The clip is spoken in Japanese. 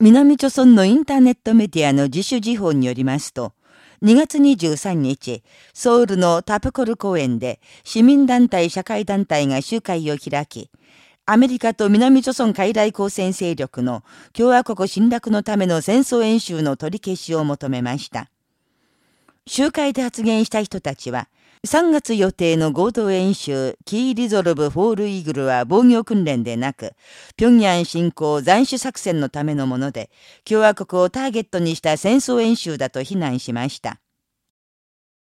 南朝鮮のインターネットメディアの自主時報によりますと、2月23日、ソウルのタプコル公園で市民団体社会団体が集会を開き、アメリカと南朝鮮かいらい好戦勢力の共和国侵略のための戦争演習の取り消しを求めました。集会で発言した人たちは、3月予定の合同演習、キーリゾルブ・フォール・イーグルは防御訓練でなく、平壌侵攻斬首作戦のためのもので、共和国をターゲットにした戦争演習だと非難しました。